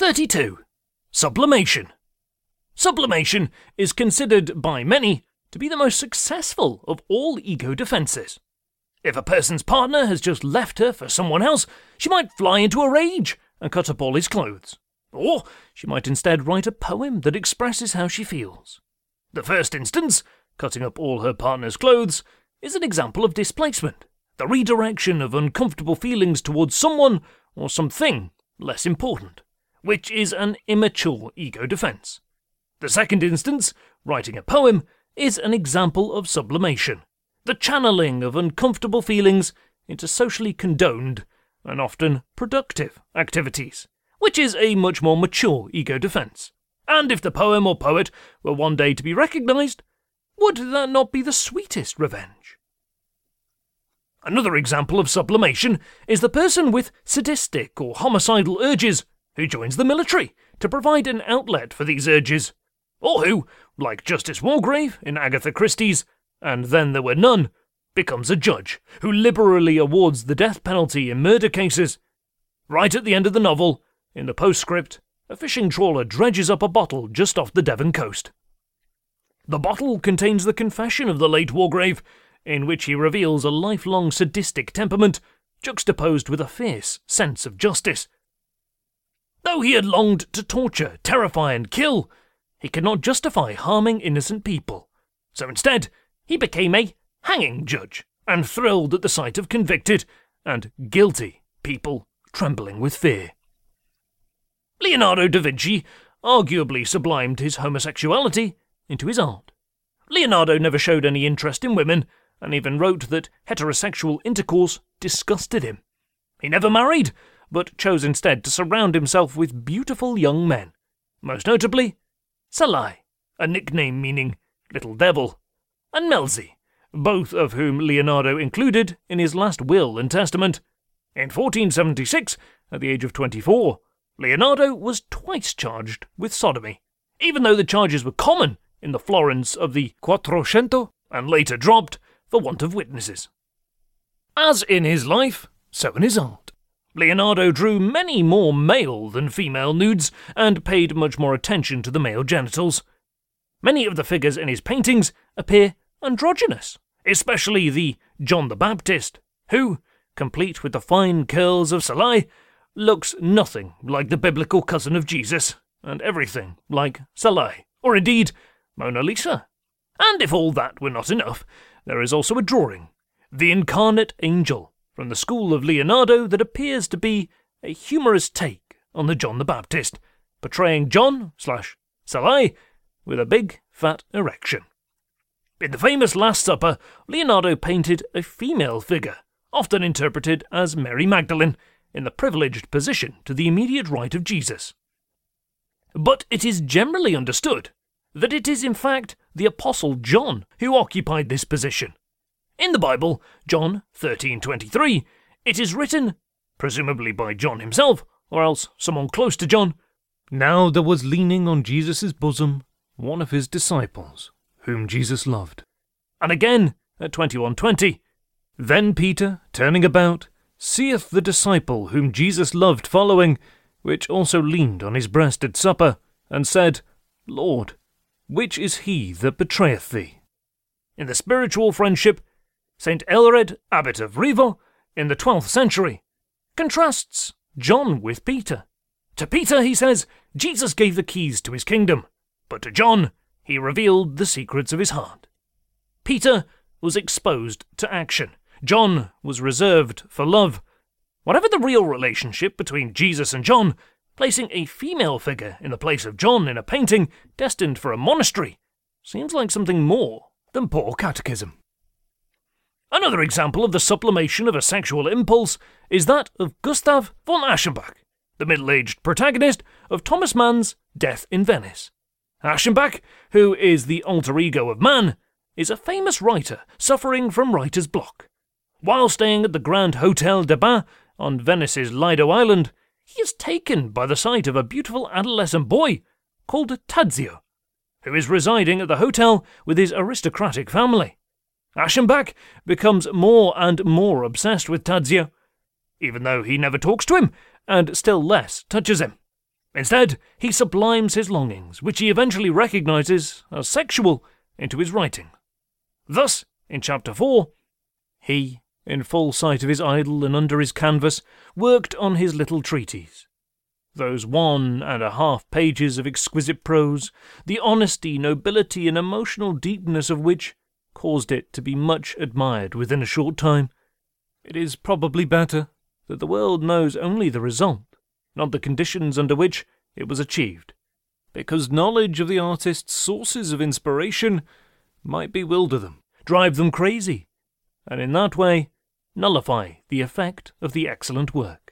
32. Sublimation. Sublimation is considered by many to be the most successful of all ego defenses. If a person's partner has just left her for someone else, she might fly into a rage and cut up all his clothes. Or she might instead write a poem that expresses how she feels. The first instance, cutting up all her partner's clothes, is an example of displacement, the redirection of uncomfortable feelings towards someone or something less important, which is an immature ego defense. The second instance, writing a poem, is an example of sublimation, the channeling of uncomfortable feelings into socially condoned and often productive activities, which is a much more mature ego defense. And if the poem or poet were one day to be recognized, would that not be the sweetest revenge? Another example of sublimation is the person with sadistic or homicidal urges who joins the military to provide an outlet for these urges, or who, like Justice Wargrave in Agatha Christie's And Then There Were None, becomes a judge who liberally awards the death penalty in murder cases. Right at the end of the novel, in the postscript, a fishing trawler dredges up a bottle just off the Devon coast. The bottle contains the confession of the late Wargrave, in which he reveals a lifelong sadistic temperament juxtaposed with a fierce sense of justice. Though he had longed to torture, terrify, and kill, he could not justify harming innocent people. So instead, he became a hanging judge and thrilled at the sight of convicted and guilty people trembling with fear. Leonardo da Vinci arguably sublimed his homosexuality into his art. Leonardo never showed any interest in women, and even wrote that heterosexual intercourse disgusted him. He never married, but chose instead to surround himself with beautiful young men, most notably Salai, a nickname meaning little devil, and Melzi, both of whom Leonardo included in his last will and testament. In 1476, at the age of 24, Leonardo was twice charged with sodomy, even though the charges were common in the Florence of the Quattrocento and later dropped for want of witnesses. As in his life, so in his art. Leonardo drew many more male than female nudes and paid much more attention to the male genitals. Many of the figures in his paintings appear androgynous, especially the John the Baptist, who, complete with the fine curls of Salai, looks nothing like the biblical cousin of Jesus, and everything like Salai, or indeed Mona Lisa. And if all that were not enough, there is also a drawing, The Incarnate Angel, from the school of Leonardo that appears to be a humorous take on the John the Baptist, portraying John slash Salai with a big fat erection. In the famous Last Supper, Leonardo painted a female figure, often interpreted as Mary Magdalene, in the privileged position to the immediate right of Jesus. But it is generally understood that it is in fact the apostle John who occupied this position. In the Bible, John 13:23, it is written, presumably by John himself or else someone close to John, now there was leaning on Jesus' bosom one of his disciples, whom Jesus loved. And again at 21:20, then Peter, turning about, seeth the disciple whom Jesus loved following, which also leaned on his breast at supper, and said, Lord, which is he that betrayeth thee? In the spiritual friendship, St. Aelred, abbot of Rievaulx, in the 12th century, contrasts John with Peter. To Peter, he says, Jesus gave the keys to his kingdom, but to John, he revealed the secrets of his heart. Peter was exposed to action. John was reserved for love. Whatever the real relationship between Jesus and John, placing a female figure in the place of John in a painting destined for a monastery seems like something more than poor catechism. Another example of the sublimation of a sexual impulse is that of Gustav von Aschenbach, the middle aged protagonist of Thomas Mann's Death in Venice. Aschenbach, who is the alter ego of Mann, is a famous writer suffering from writer's block. While staying at the Grand Hotel de Bain on Venice's Lido Island, he is taken by the sight of a beautiful adolescent boy called Tadzio, who is residing at the hotel with his aristocratic family. Aschenbach becomes more and more obsessed with Tadzio, even though he never talks to him and still less touches him. Instead, he sublimes his longings, which he eventually recognizes as sexual, into his writing. Thus, in chapter 4, he, in full sight of his idol and under his canvas, worked on his little treatise. Those one and a half pages of exquisite prose, the honesty, nobility, and emotional deepness of which caused it to be much admired within a short time. It is probably better that the world knows only the result, not the conditions under which it was achieved, because knowledge of the artist's sources of inspiration might bewilder them, drive them crazy, and in that way nullify the effect of the excellent work.